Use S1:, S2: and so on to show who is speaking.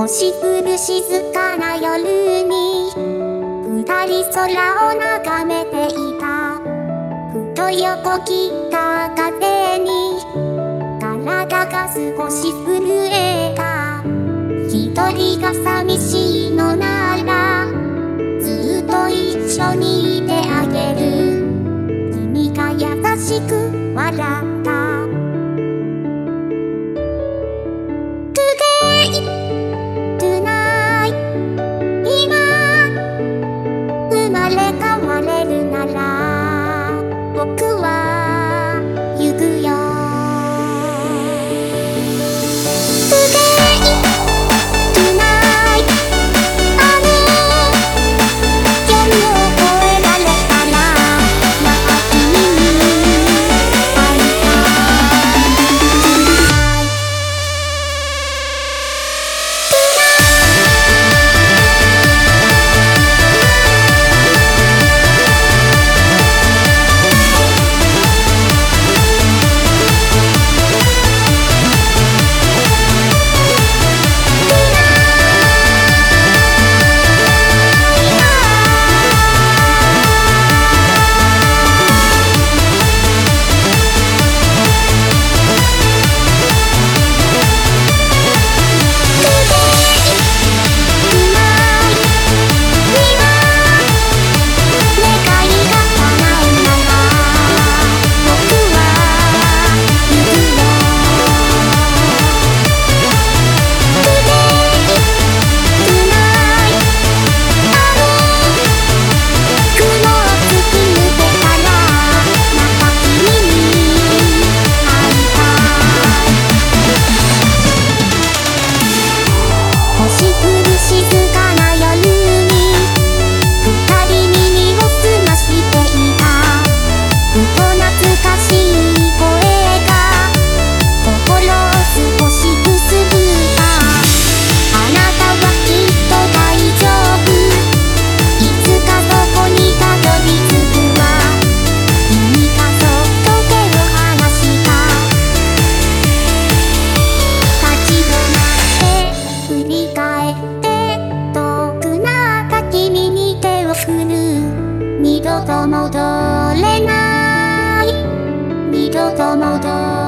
S1: 星降る静かな夜に二人空を眺めていた。ふと横切った風に体が少し震えた。一人が寂しいのならずっと一緒にいてあげる。君が優しく笑っ度と戻れない。二度と戻れない。